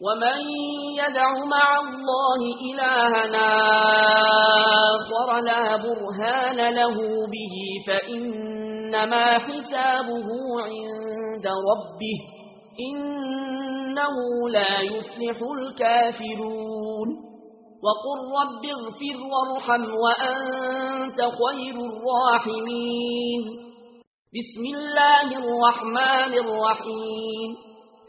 ومن يدع مع الله إلهنا آخر لا برهان له به فإنما حسابه عند ربه إنه لا يفلح الكافرون وقل رب اغفر وارحم وأنت خير الراحمين بسم الله الرحمن الرحيم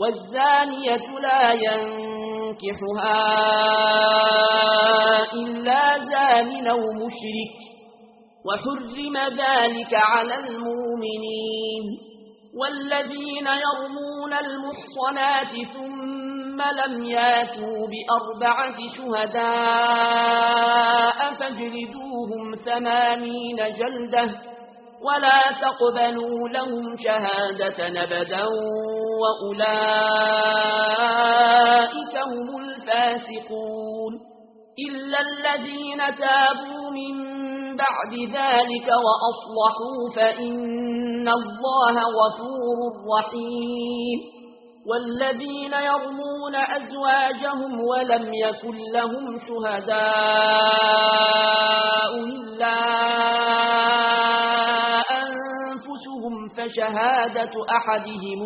والزانية لا ينكحها إلا زان أو مشرك وحرم ذلك على المؤمنين والذين يرمون المحصنات ثم لم ياتوا بأربعة شهداء فجلدوهم ثمانين جلدة ولا تقبلوا لهم شهادة نبدا وأولئك هم الفاسقون إلا الذين تابوا من بعد ذلك وأصلحوا فإن الله غفور رحيم والذين يرمون أزواجهم ولم يكن لهم شهداء إلا شهادة أحدهم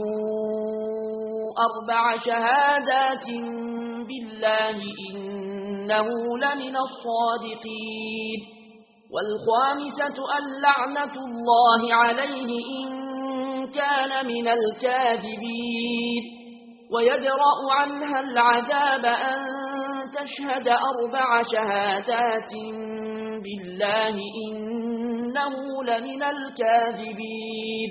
أربع شهادات بالله إنه لمن الصادقين والخامسة اللعنة الله عليه إن كان من الكاذبين ويدرأ عنها العذاب أن تشهد أربع شهادات بالله إنه لمن الكاذبين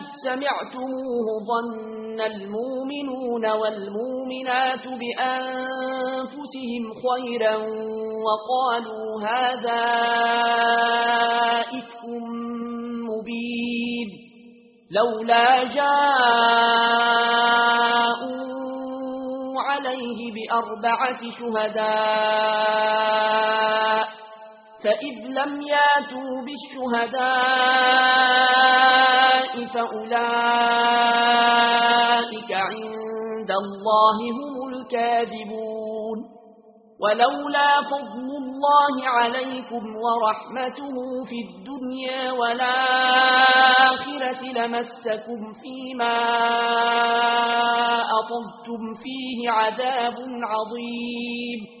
سمعتموه ظن المؤمنون والمؤمنات بأنفسهم خيرا وقالوا هذا إفك مبين لولا جاءوا عليه بأربعة شهداء فإذ لم ياتوا بالشهداء فأولئك عند الله هم الكاذبون ولولا فضل الله عليكم ورحمته في الدنيا والآخرة لمسكم فيما أطلتم فيه عذاب عظيم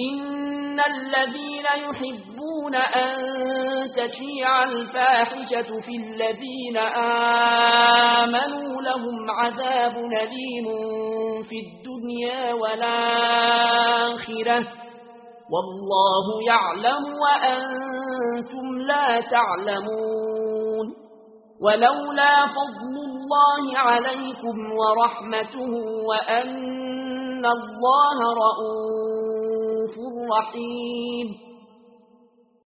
إن الذين يحبون أن تشيع الفاحشة في الذين آمنوا لهم عذاب أَلِيمٌ في الدنيا والآخرة والله يعلم وأنتم لا تعلمون ولولا فضل الله عليكم ورحمته وأن الله رؤون الرحيم.